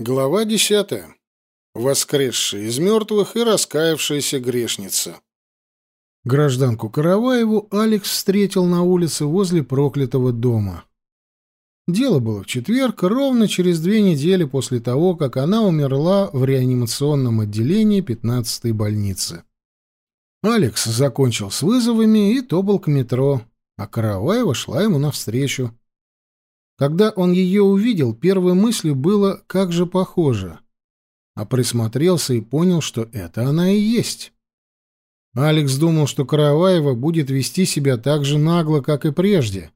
Глава десятая. Воскресшая из мертвых и раскаявшаяся грешница. Гражданку Караваеву Алекс встретил на улице возле проклятого дома. Дело было в четверг, ровно через две недели после того, как она умерла в реанимационном отделении 15-й больницы. Алекс закончил с вызовами и топал к метро, а Караваева шла ему навстречу. Когда он ее увидел, первой мыслью было «как же похоже», а присмотрелся и понял, что это она и есть. Алекс думал, что Караваева будет вести себя так же нагло, как и прежде.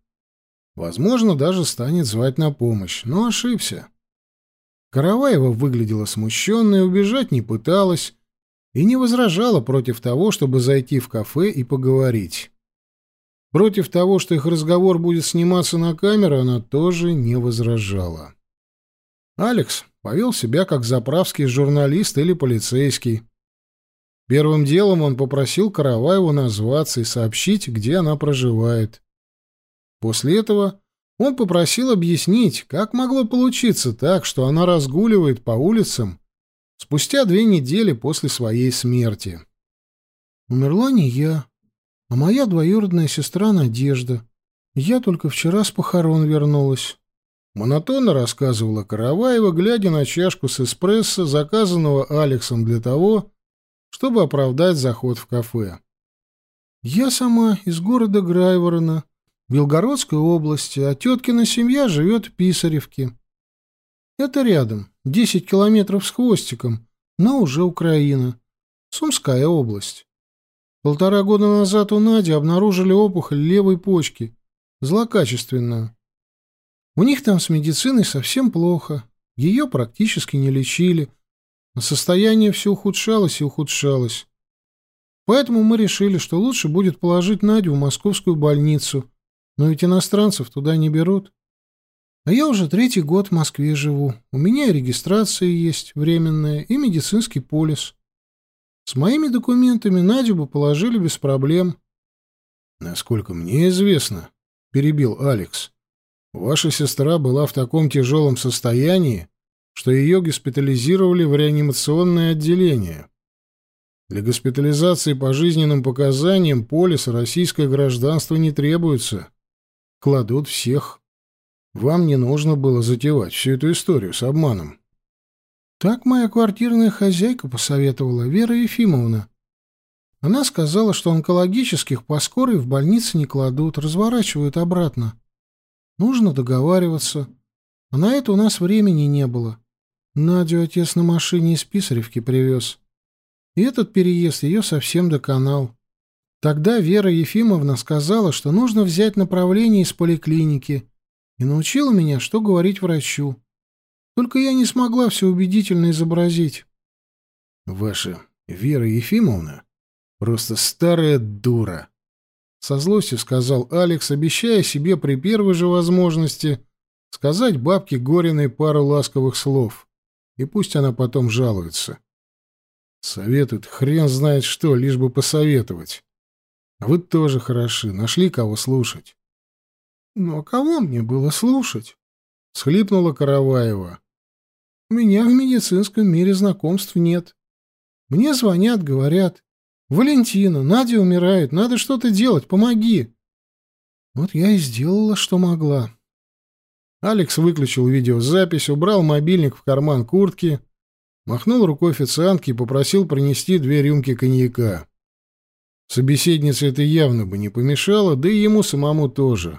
Возможно, даже станет звать на помощь, но ошибся. Караваева выглядела смущенной, убежать не пыталась и не возражала против того, чтобы зайти в кафе и поговорить. Против того, что их разговор будет сниматься на камеру, она тоже не возражала. Алекс повел себя как заправский журналист или полицейский. Первым делом он попросил Караваеву назваться и сообщить, где она проживает. После этого он попросил объяснить, как могло получиться так, что она разгуливает по улицам спустя две недели после своей смерти. «Умерла не я», а моя двоюродная сестра Надежда. Я только вчера с похорон вернулась. Монотонно рассказывала Караваева, глядя на чашку с эспрессо, заказанного Алексом для того, чтобы оправдать заход в кафе. Я сама из города Грайворона, Белгородской области, а теткина семья живет в Писаревке. Это рядом, десять километров с хвостиком, но уже Украина, Сумская область. Полтора года назад у Нади обнаружили опухоль левой почки, злокачественную. У них там с медициной совсем плохо, ее практически не лечили, а состояние все ухудшалось и ухудшалось. Поэтому мы решили, что лучше будет положить Надю в московскую больницу, но ведь иностранцев туда не берут. А я уже третий год в Москве живу. У меня и регистрация есть временная, и медицинский полис. С моими документами Надю бы положили без проблем. Насколько мне известно, перебил Алекс. Ваша сестра была в таком тяжелом состоянии, что ее госпитализировали в реанимационное отделение. Для госпитализации по жизненным показаниям полиса российское гражданство не требуется. Кладут всех. Вам не нужно было затевать всю эту историю с обманом. Так моя квартирная хозяйка посоветовала, Вера Ефимовна. Она сказала, что онкологических по скорой в больнице не кладут, разворачивают обратно. Нужно договариваться. А на это у нас времени не было. Надю отец на машине из Писаревки привез. И этот переезд ее совсем доконал. Тогда Вера Ефимовна сказала, что нужно взять направление из поликлиники, и научила меня, что говорить врачу. Только я не смогла все убедительно изобразить. Ваша Вера Ефимовна просто старая дура. Со злостью сказал Алекс, обещая себе при первой же возможности сказать бабке Гориной пару ласковых слов. И пусть она потом жалуется. Советует хрен знает что, лишь бы посоветовать. А вы тоже хороши, нашли кого слушать. Ну а кого мне было слушать? — схлипнула Караваева. «У меня в медицинском мире знакомств нет. Мне звонят, говорят, «Валентина, Надя умирает, надо что-то делать, помоги!» Вот я и сделала, что могла. Алекс выключил видеозапись, убрал мобильник в карман куртки, махнул рукой официантке и попросил принести две рюмки коньяка. Собеседнице это явно бы не помешало, да и ему самому тоже.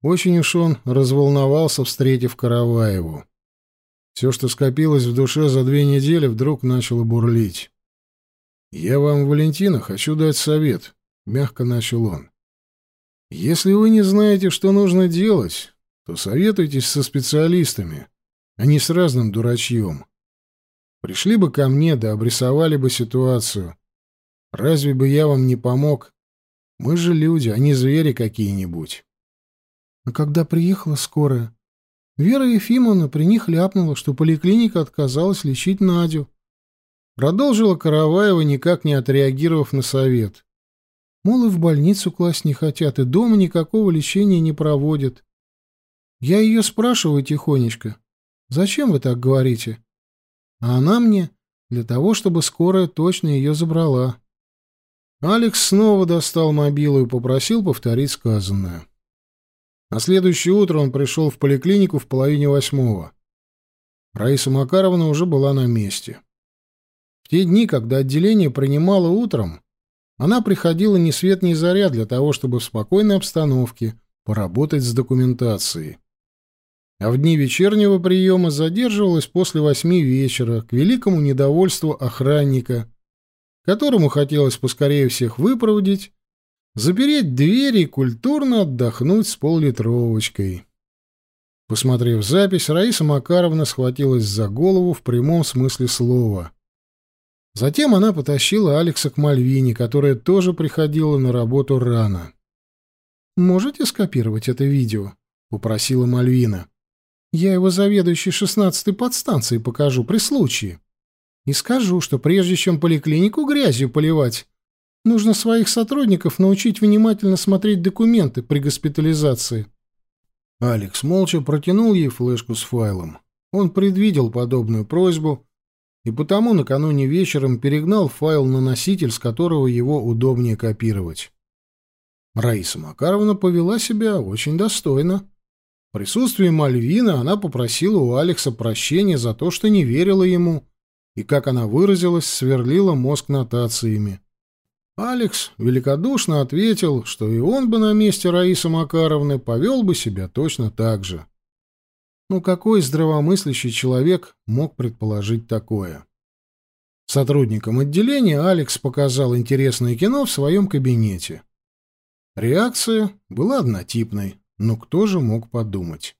Очень уж он разволновался, встретив Караваеву. Все, что скопилось в душе за две недели, вдруг начало бурлить. «Я вам, Валентина, хочу дать совет», — мягко начал он. «Если вы не знаете, что нужно делать, то советуйтесь со специалистами, а не с разным дурачьем. Пришли бы ко мне, да обрисовали бы ситуацию. Разве бы я вам не помог? Мы же люди, а не звери какие-нибудь». А когда приехала скорая, Вера Ефимовна при них ляпнула, что поликлиника отказалась лечить Надю. Продолжила Караваева, никак не отреагировав на совет. Мол, и в больницу класть не хотят, и дома никакого лечения не проводят. Я ее спрашиваю тихонечко. Зачем вы так говорите? А она мне для того, чтобы скорая точно ее забрала. Алекс снова достал мобилу и попросил повторить сказанное. На следующее утро он пришел в поликлинику в половине восьмого. Раиса Макаровна уже была на месте. В те дни, когда отделение принимало утром, она приходила ни свет ни заря для того, чтобы в спокойной обстановке поработать с документацией. А в дни вечернего приема задерживалась после восьми вечера к великому недовольству охранника, которому хотелось поскорее всех выпроводить, запереть двери и культурно отдохнуть с поллитровочкой. Посмотрев запись, Раиса Макаровна схватилась за голову в прямом смысле слова. Затем она потащила Алекса к Мальвине, которая тоже приходила на работу рано. «Можете скопировать это видео?» — попросила Мальвина. «Я его заведующей шестнадцатой подстанции покажу при случае. И скажу, что прежде чем поликлинику грязью поливать, нужно своих сотрудников научить внимательно смотреть документы при госпитализации». Алекс молча протянул ей флешку с файлом. Он предвидел подобную просьбу и потому накануне вечером перегнал файл на носитель, с которого его удобнее копировать. Раиса Макаровна повела себя очень достойно. В присутствии Мальвина она попросила у Алекса прощения за то, что не верила ему, и, как она выразилась, сверлила мозг нотациями. Алекс великодушно ответил, что и он бы на месте Раисы Макаровны повел бы себя точно так же. Ну какой здравомыслящий человек мог предположить такое? Сотрудникам отделения Алекс показал интересное кино в своем кабинете. Реакция была однотипной, но кто же мог подумать?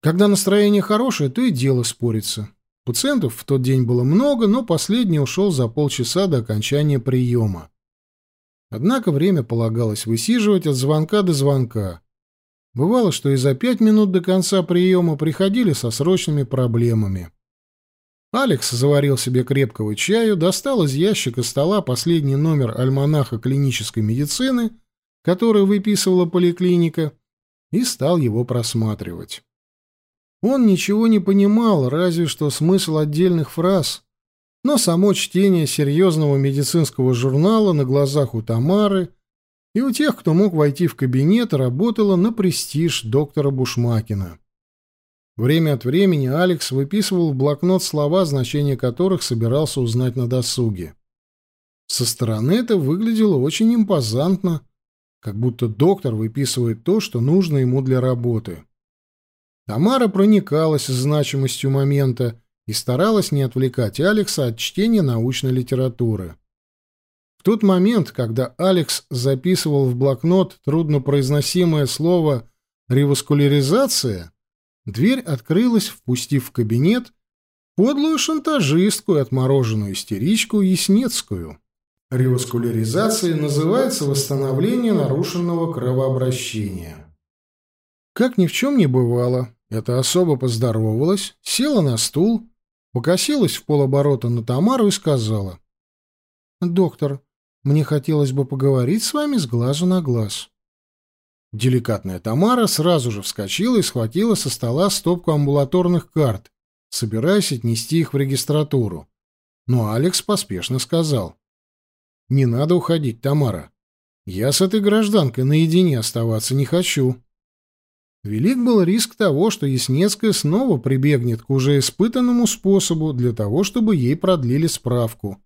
Когда настроение хорошее, то и дело спорится. Пациентов в тот день было много, но последний ушел за полчаса до окончания приема. Однако время полагалось высиживать от звонка до звонка. Бывало, что и за пять минут до конца приема приходили со срочными проблемами. Алекс заварил себе крепкого чаю, достал из ящика стола последний номер альманаха клинической медицины, который выписывала поликлиника, и стал его просматривать. Он ничего не понимал, разве что смысл отдельных фраз, но само чтение серьезного медицинского журнала на глазах у Тамары и у тех, кто мог войти в кабинет, работало на престиж доктора Бушмакина. Время от времени Алекс выписывал в блокнот слова, значения которых собирался узнать на досуге. Со стороны это выглядело очень импозантно, как будто доктор выписывает то, что нужно ему для работы. Тамара проникалась значимостью момента и старалась не отвлекать Алекса от чтения научной литературы. В тот момент, когда Алекс записывал в блокнот труднопроизносимое слово «реваскуляризация», дверь открылась, впустив в кабинет подлую шантажистку и отмороженную истеричку Яснецкую. Реваскуляризацией называется восстановление нарушенного кровообращения. Как ни в чем не бывало, эта особа поздоровалась, села на стул покосилась в полоборота на Тамару и сказала. «Доктор, мне хотелось бы поговорить с вами с глазу на глаз». Деликатная Тамара сразу же вскочила и схватила со стола стопку амбулаторных карт, собираясь отнести их в регистратуру. Но Алекс поспешно сказал. «Не надо уходить, Тамара. Я с этой гражданкой наедине оставаться не хочу». Велик был риск того, что Яснецкая снова прибегнет к уже испытанному способу для того, чтобы ей продлили справку.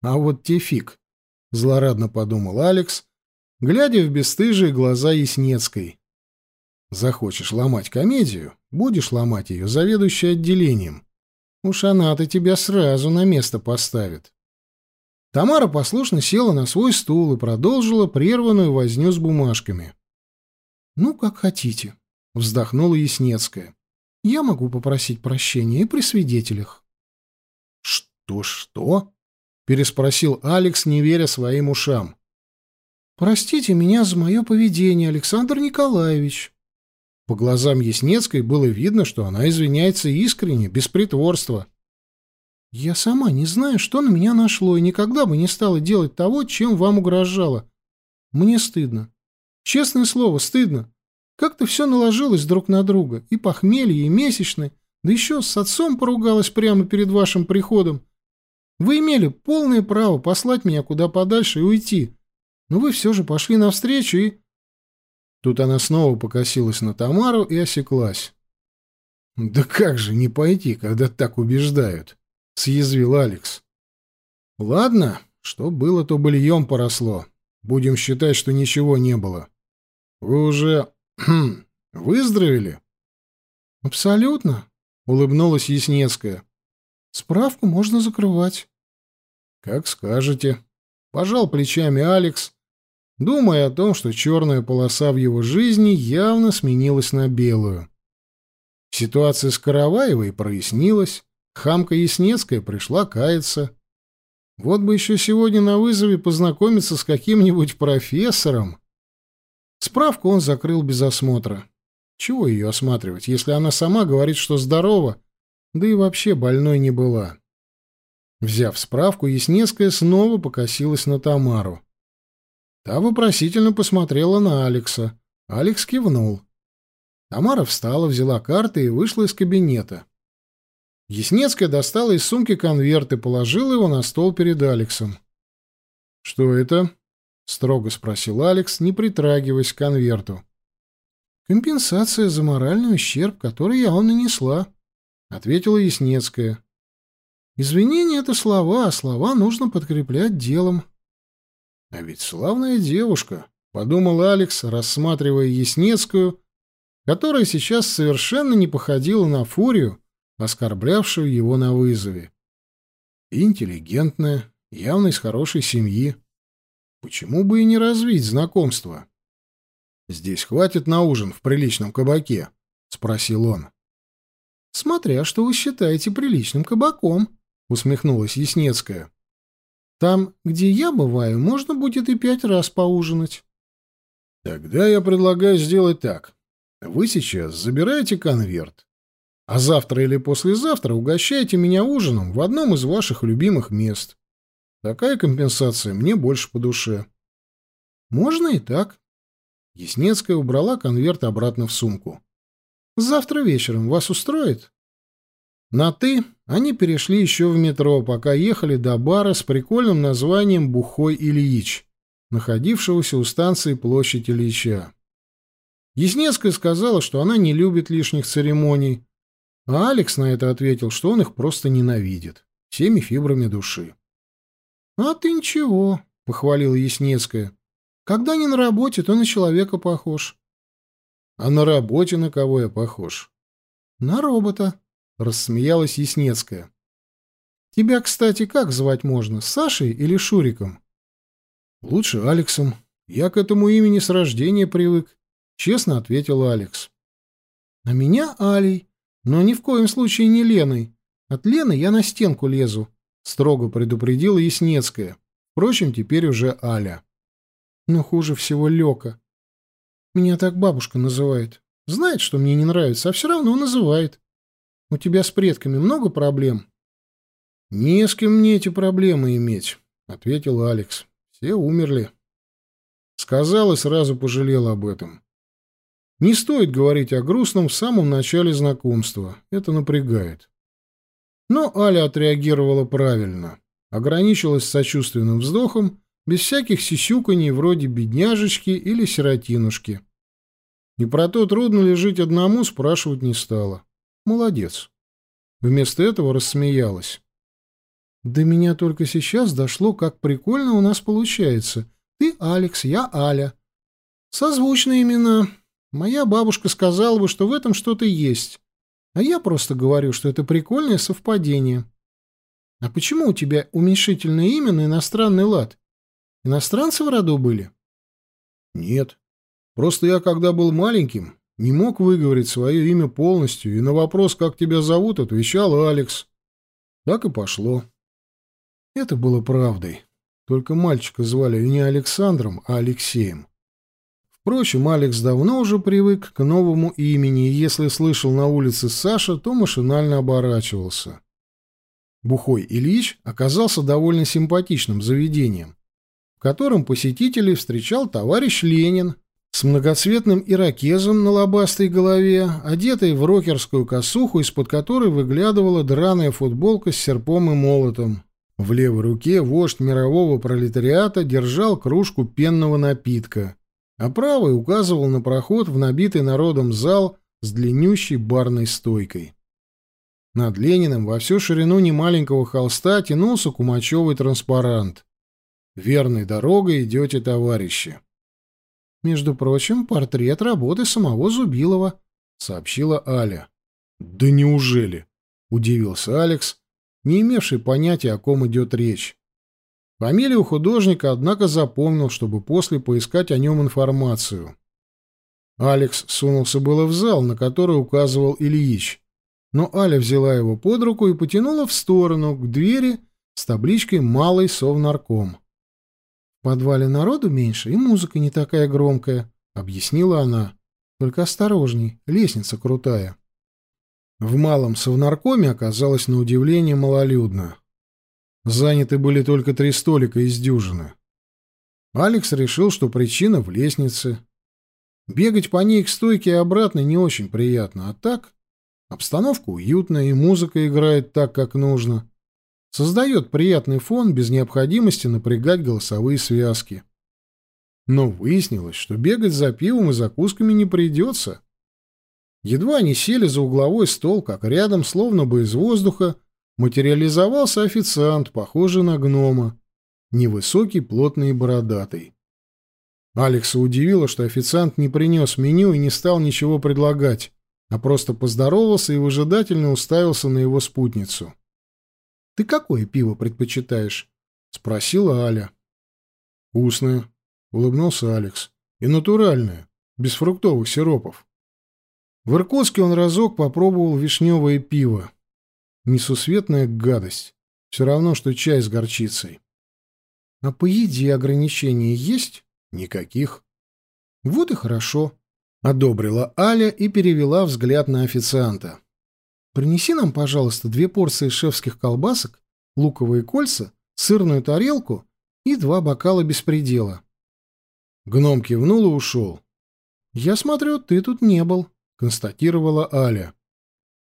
А вот те фиг, — злорадно подумал Алекс, глядя в бесстыжие глаза Яснецкой. Захочешь ломать комедию, будешь ломать ее заведующей отделением. Уж она-то тебя сразу на место поставит. Тамара послушно села на свой стул и продолжила прерванную возню с бумажками. «Ну, как хотите», — вздохнула Яснецкая. «Я могу попросить прощения и при свидетелях». «Что-что?» — переспросил Алекс, не веря своим ушам. «Простите меня за мое поведение, Александр Николаевич». По глазам Яснецкой было видно, что она извиняется искренне, без притворства. «Я сама не знаю, что на меня нашло, и никогда бы не стала делать того, чем вам угрожала. Мне стыдно. Честное слово, стыдно. Как-то все наложилось друг на друга. И похмелье, и месячные. Да еще с отцом поругалась прямо перед вашим приходом. Вы имели полное право послать меня куда подальше и уйти. Но вы все же пошли навстречу и...» Тут она снова покосилась на Тамару и осеклась. «Да как же не пойти, когда так убеждают?» — съязвил Алекс. «Ладно, что было, то быльем поросло. Будем считать, что ничего не было. Вы уже... выздоровели?» «Абсолютно», — улыбнулась Яснецкая. «Справку можно закрывать». «Как скажете». Пожал плечами Алекс, думая о том, что черная полоса в его жизни явно сменилась на белую. Ситуация с Караваевой прояснилась, хамка Яснецкая пришла каяться. Вот бы еще сегодня на вызове познакомиться с каким-нибудь профессором. Справку он закрыл без осмотра. Чего ее осматривать, если она сама говорит, что здорова, да и вообще больной не была. Взяв справку, Яснецкая снова покосилась на Тамару. Та вопросительно посмотрела на Алекса. Алекс кивнул. Тамара встала, взяла карты и вышла из кабинета. Яснецкая достала из сумки конверт и положила его на стол перед Алексом. «Что это?» — строго спросил Алекс, не притрагиваясь к конверту. «Компенсация за моральный ущерб, который я вам нанесла», — ответила Яснецкая. «Извинения — это слова, а слова нужно подкреплять делом». «А ведь славная девушка», — подумал Алекс, рассматривая Яснецкую которая сейчас совершенно не походила на фурию, оскорблявшую его на вызове. Интеллигентная, явно из хорошей семьи. Почему бы и не развить знакомство? «Здесь хватит на ужин в приличном кабаке?» — спросил он. «Смотря что вы считаете приличным кабаком», — усмехнулась Яснецкая. «Там, где я бываю, можно будет и пять раз поужинать». «Тогда я предлагаю сделать так. Вы сейчас забираете конверт, а завтра или послезавтра угощаете меня ужином в одном из ваших любимых мест. Такая компенсация мне больше по душе. Можно и так. Яснецкая убрала конверт обратно в сумку. Завтра вечером вас устроит? На «ты» они перешли еще в метро, пока ехали до бара с прикольным названием «Бухой Ильич», находившегося у станции Площадь Ильича. Яснецкая сказала, что она не любит лишних церемоний, а Алекс на это ответил, что он их просто ненавидит, всеми фибрами души. — А ты ничего, — похвалила Яснецкая. — Когда не на работе, то на человека похож. — А на работе на кого я похож? — На робота, — рассмеялась Яснецкая. — Тебя, кстати, как звать можно, Сашей или Шуриком? — Лучше Алексом. Я к этому имени с рождения привык. Честно ответил Алекс. А меня Алей, но ни в коем случае не Леной. От Лены я на стенку лезу, строго предупредила Яснецкая. Впрочем, теперь уже Аля. Но хуже всего Лёка. Меня так бабушка называет. Знает, что мне не нравится, а все равно называет. У тебя с предками много проблем? Не с кем мне эти проблемы иметь, ответил Алекс. Все умерли. Сказал и сразу пожалел об этом. Не стоит говорить о грустном в самом начале знакомства. Это напрягает. Но Аля отреагировала правильно. Ограничилась сочувственным вздохом, без всяких сисюканий вроде бедняжечки или сиротинушки. И про то, трудно ли жить одному, спрашивать не стала. Молодец. Вместо этого рассмеялась. До меня только сейчас дошло, как прикольно у нас получается. Ты Алекс, я Аля. Созвучные имена, Моя бабушка сказала бы, что в этом что-то есть, а я просто говорю, что это прикольное совпадение. А почему у тебя уменьшительное имя на иностранный лад? Иностранцы в роду были? Нет. Просто я, когда был маленьким, не мог выговорить свое имя полностью, и на вопрос, как тебя зовут, отвечал Алекс. Так и пошло. Это было правдой. Только мальчика звали не Александром, а Алексеем. Впрочем, Алекс давно уже привык к новому имени, и если слышал на улице Саша, то машинально оборачивался. Бухой Ильич оказался довольно симпатичным заведением, в котором посетителей встречал товарищ Ленин, с многоцветным ирокезом на лобастой голове, одетой в рокерскую косуху, из-под которой выглядывала драная футболка с серпом и молотом. В левой руке вождь мирового пролетариата держал кружку пенного напитка, а правой указывал на проход в набитый народом зал с длиннющей барной стойкой. Над Лениным во всю ширину немаленького холста тянулся кумачевый транспарант. «Верной дорогой идете, товарищи». «Между прочим, портрет работы самого Зубилова», — сообщила Аля. «Да неужели?» — удивился Алекс, не имевший понятия, о ком идет речь. Фамилию художника, однако, запомнил, чтобы после поискать о нем информацию. Алекс сунулся было в зал, на который указывал Ильич, но Аля взяла его под руку и потянула в сторону, к двери с табличкой «Малый совнарком». «В подвале народу меньше, и музыка не такая громкая», — объяснила она. «Только осторожней, лестница крутая». В малом совнаркоме оказалось на удивление малолюдно. Заняты были только три столика из дюжины. Алекс решил, что причина в лестнице. Бегать по ней к стойке и обратно не очень приятно, а так обстановка уютная и музыка играет так, как нужно. Создает приятный фон без необходимости напрягать голосовые связки. Но выяснилось, что бегать за пивом и закусками не придется. Едва они сели за угловой стол, как рядом, словно бы из воздуха, материализовался официант, похожий на гнома, невысокий, плотный и бородатый. Алекса удивило, что официант не принес меню и не стал ничего предлагать, а просто поздоровался и выжидательно уставился на его спутницу. «Ты какое пиво предпочитаешь?» — спросила Аля. «Вкусное», — улыбнулся Алекс. «И натуральное, без фруктовых сиропов». В Иркутске он разок попробовал вишневое пиво. Несусветная гадость. Все равно, что чай с горчицей. А по еде ограничения есть? Никаких. Вот и хорошо. Одобрила Аля и перевела взгляд на официанта. Принеси нам, пожалуйста, две порции шефских колбасок, луковые кольца, сырную тарелку и два бокала беспредела. Гном кивнул и ушел. «Я смотрю, ты тут не был», — констатировала Аля.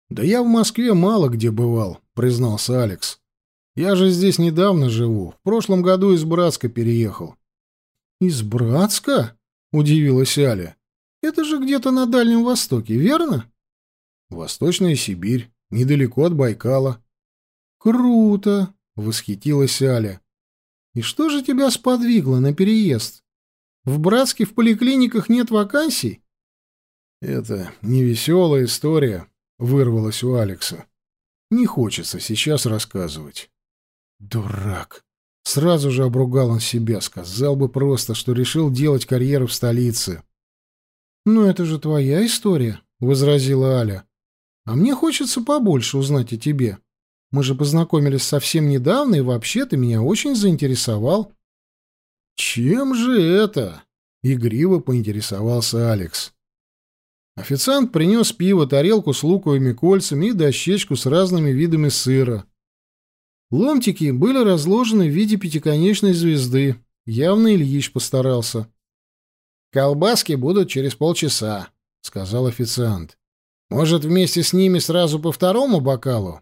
«Да я в Москве мало где бывал», — признался Алекс. «Я же здесь недавно живу. В прошлом году из Братска переехал». «Из Братска?» — удивилась Аля. «Это же где-то на Дальнем Востоке, верно?» «Восточная Сибирь, недалеко от Байкала». «Круто!» — восхитилась Аля. «И что же тебя сподвигло на переезд? В Братске в поликлиниках нет вакансий?» «Это невеселая история», — вырвалось у Алекса. «Не хочется сейчас рассказывать». «Дурак!» Сразу же обругал он себя, сказал бы просто, что решил делать карьеру в столице. «Ну, это же твоя история», — возразила Аля. «А мне хочется побольше узнать о тебе. Мы же познакомились совсем недавно, и вообще ты меня очень заинтересовал». «Чем же это?» — игриво поинтересовался Алекс. Официант принес пиво, тарелку с луковыми кольцами и дощечку с разными видами сыра. Ломтики были разложены в виде пятиконечной звезды. Явно Ильич постарался. «Колбаски будут через полчаса», — сказал официант. «Может, вместе с ними сразу по второму бокалу?»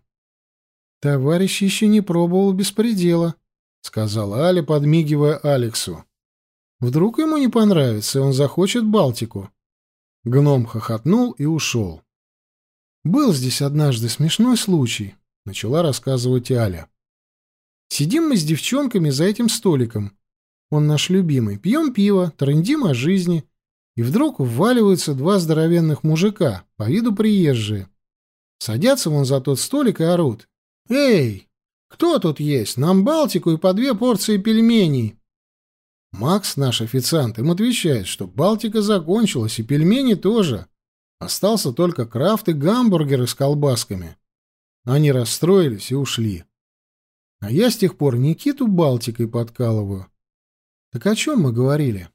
«Товарищ еще не пробовал беспредела», — сказала Аля, подмигивая Алексу. «Вдруг ему не понравится, и он захочет Балтику». Гном хохотнул и ушел. «Был здесь однажды смешной случай», — начала рассказывать Аля. «Сидим мы с девчонками за этим столиком. Он наш любимый. Пьем пиво, трындим о жизни. И вдруг вваливаются два здоровенных мужика, по виду приезжие. Садятся вон за тот столик и орут. «Эй, кто тут есть? Нам Балтику и по две порции пельменей». Макс, наш официант, им отвечает, что Балтика закончилась, и пельмени тоже. Остался только крафт и гамбургеры с колбасками. Они расстроились и ушли. А я с тех пор Никиту Балтикой подкалываю. Так о чем мы говорили?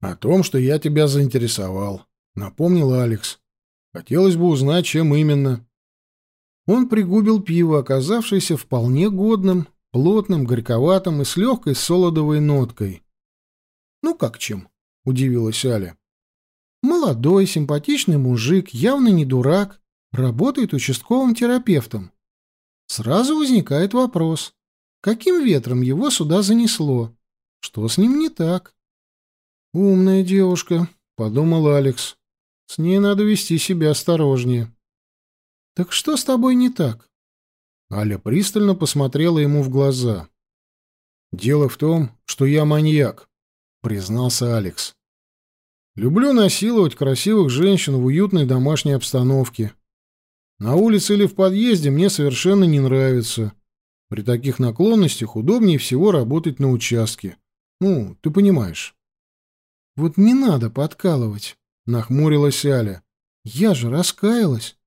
О том, что я тебя заинтересовал, напомнил Алекс. Хотелось бы узнать, чем именно. Он пригубил пиво, оказавшееся вполне годным, плотным, горьковатым и с легкой солодовой ноткой. Ну как чем? — удивилась Аля. «Молодой, симпатичный мужик, явно не дурак, работает участковым терапевтом. Сразу возникает вопрос, каким ветром его сюда занесло? Что с ним не так?» «Умная девушка», — подумал Алекс. «С ней надо вести себя осторожнее». «Так что с тобой не так?» Аля пристально посмотрела ему в глаза. «Дело в том, что я маньяк», — признался Алекс. «Люблю насиловать красивых женщин в уютной домашней обстановке. На улице или в подъезде мне совершенно не нравится. При таких наклонностях удобнее всего работать на участке. Ну, ты понимаешь». «Вот не надо подкалывать», — нахмурилась Аля. «Я же раскаялась.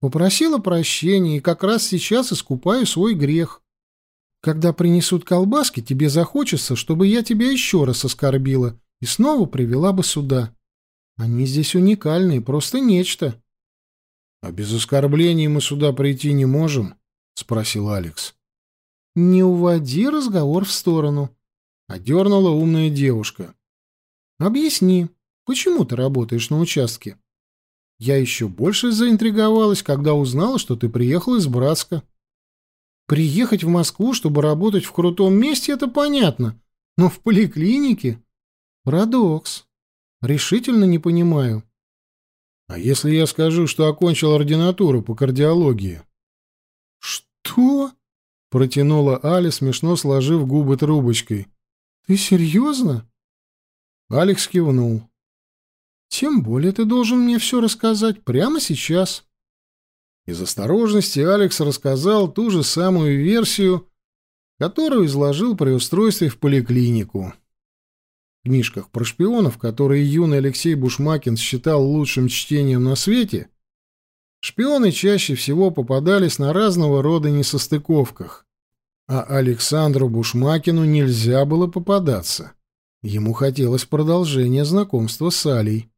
Попросила прощения и как раз сейчас искупаю свой грех. Когда принесут колбаски, тебе захочется, чтобы я тебя еще раз оскорбила и снова привела бы сюда. Они здесь уникальные, просто нечто. — А без оскорблений мы сюда прийти не можем? — спросил Алекс. — Не уводи разговор в сторону, — одернула умная девушка. — Объясни, почему ты работаешь на участке? Я еще больше заинтриговалась, когда узнала, что ты приехал из Братска. Приехать в Москву, чтобы работать в крутом месте, это понятно. Но в поликлинике? Парадокс. Решительно не понимаю. А если я скажу, что окончил ординатуру по кардиологии? Что? Протянула Аля, смешно сложив губы трубочкой. Ты серьезно? Алекс кивнул. Тем более ты должен мне все рассказать прямо сейчас. Из осторожности Алекс рассказал ту же самую версию, которую изложил при устройстве в поликлинику. В книжках про шпионов, которые юный Алексей Бушмакин считал лучшим чтением на свете, шпионы чаще всего попадались на разного рода несостыковках, а Александру Бушмакину нельзя было попадаться. Ему хотелось продолжения знакомства с Алей.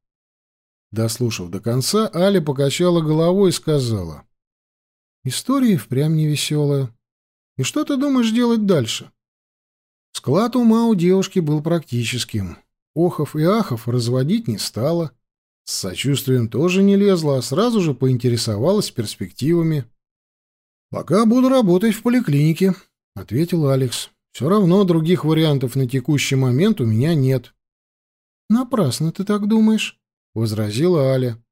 Дослушав до конца, Аля покачала головой и сказала. «История впрямь невеселая. И что ты думаешь делать дальше?» Склад ума у девушки был практическим. Охов и ахов разводить не стала. С сочувствием тоже не лезла, а сразу же поинтересовалась перспективами. «Пока буду работать в поликлинике», — ответил Алекс. «Все равно других вариантов на текущий момент у меня нет». «Напрасно ты так думаешь», — возразила Аля.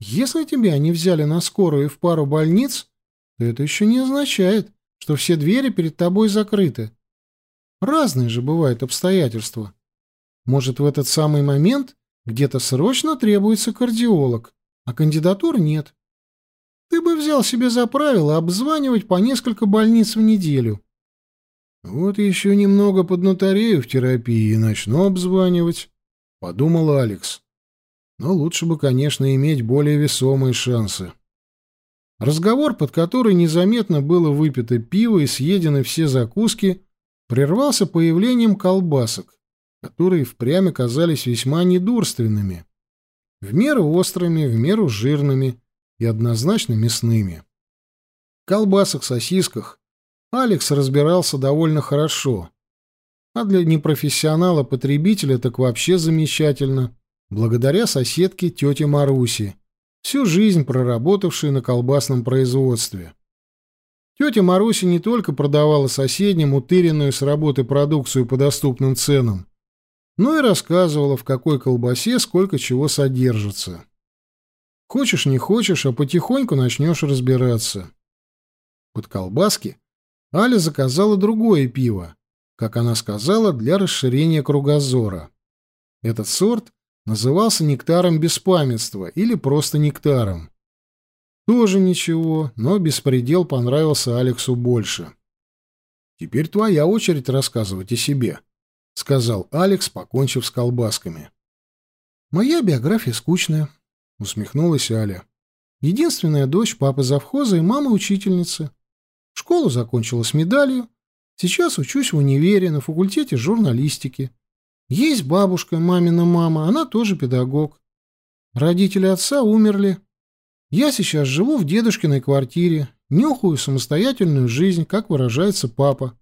«Если тебя не взяли на скорую и в пару больниц, то это еще не означает, что все двери перед тобой закрыты. Разные же бывают обстоятельства. Может, в этот самый момент где-то срочно требуется кардиолог, а кандидатур нет. Ты бы взял себе за правило обзванивать по несколько больниц в неделю». «Вот еще немного поднаторею в терапии и начну обзванивать», — подумал Алекс но лучше бы, конечно, иметь более весомые шансы. Разговор, под который незаметно было выпито пиво и съедены все закуски, прервался появлением колбасок, которые впрямь оказались весьма недурственными, в меру острыми, в меру жирными и однозначно мясными. В колбасах-сосисках Алекс разбирался довольно хорошо, а для непрофессионала-потребителя так вообще замечательно благодаря соседке тете Маруси, всю жизнь проработавшей на колбасном производстве. Тетя Маруся не только продавала соседним утыренную с работы продукцию по доступным ценам, но и рассказывала, в какой колбасе сколько чего содержится. Хочешь, не хочешь, а потихоньку начнешь разбираться. Под колбаски Аля заказала другое пиво, как она сказала, для расширения кругозора. Этот сорт назывался нектаром беспамятства или просто нектаром. Тоже ничего, но беспредел понравился Алексу больше. «Теперь твоя очередь рассказывать о себе», — сказал Алекс, покончив с колбасками. «Моя биография скучная», — усмехнулась Аля. «Единственная дочь папы завхоза и мамы учительницы. Школу закончила с медалью. Сейчас учусь в универе на факультете журналистики. Есть бабушка, мамина мама, она тоже педагог. Родители отца умерли. Я сейчас живу в дедушкиной квартире, нюхаю самостоятельную жизнь, как выражается папа.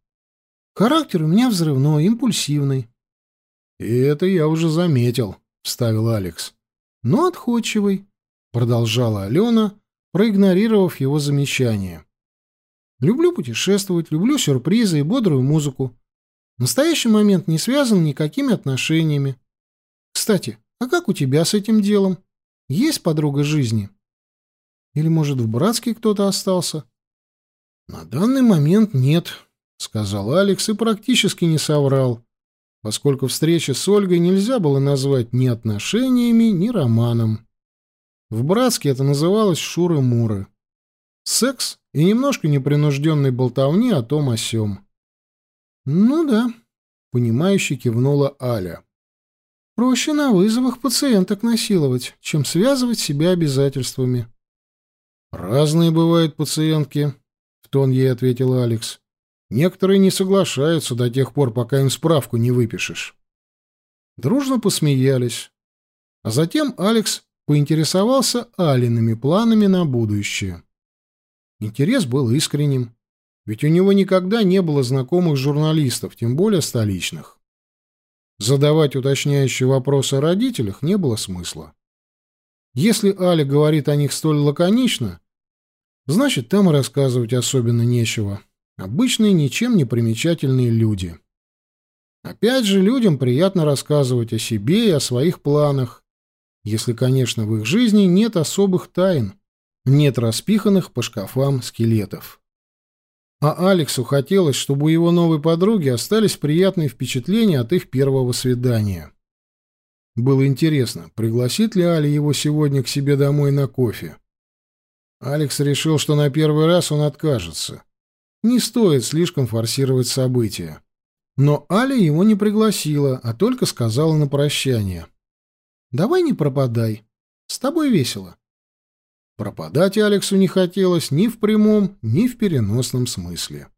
Характер у меня взрывной, импульсивный. И это я уже заметил, вставил Алекс. Но отходчивый, продолжала Алена, проигнорировав его замечание. Люблю путешествовать, люблю сюрпризы и бодрую музыку. В настоящий момент не связан никакими отношениями. Кстати, а как у тебя с этим делом? Есть подруга жизни? Или, может, в Братске кто-то остался? На данный момент нет, сказал Алекс и практически не соврал, поскольку встреча с Ольгой нельзя было назвать ни отношениями, ни романом. В Братске это называлось шуры-муры. Секс и немножко непринужденной болтовни о том о сём. «Ну да», — понимающе кивнула Аля. «Проще на вызовах пациенток насиловать, чем связывать себя обязательствами». «Разные бывают пациентки», — в тон ей ответил Алекс. «Некоторые не соглашаются до тех пор, пока им справку не выпишешь». Дружно посмеялись. А затем Алекс поинтересовался Алиными планами на будущее. Интерес был искренним, ведь у него никогда не было знакомых журналистов, тем более столичных. Задавать уточняющие вопросы о родителях не было смысла. Если Аля говорит о них столь лаконично, значит, там и рассказывать особенно нечего. Обычные, ничем не примечательные люди. Опять же, людям приятно рассказывать о себе и о своих планах, если, конечно, в их жизни нет особых тайн, нет распиханных по шкафам скелетов. А Алексу хотелось, чтобы у его новой подруги остались приятные впечатления от их первого свидания. Было интересно, пригласит ли Али его сегодня к себе домой на кофе. Алекс решил, что на первый раз он откажется. Не стоит слишком форсировать события. Но Аля его не пригласила, а только сказала на прощание. «Давай не пропадай. С тобой весело». Пропадать Алексу не хотелось ни в прямом, ни в переносном смысле.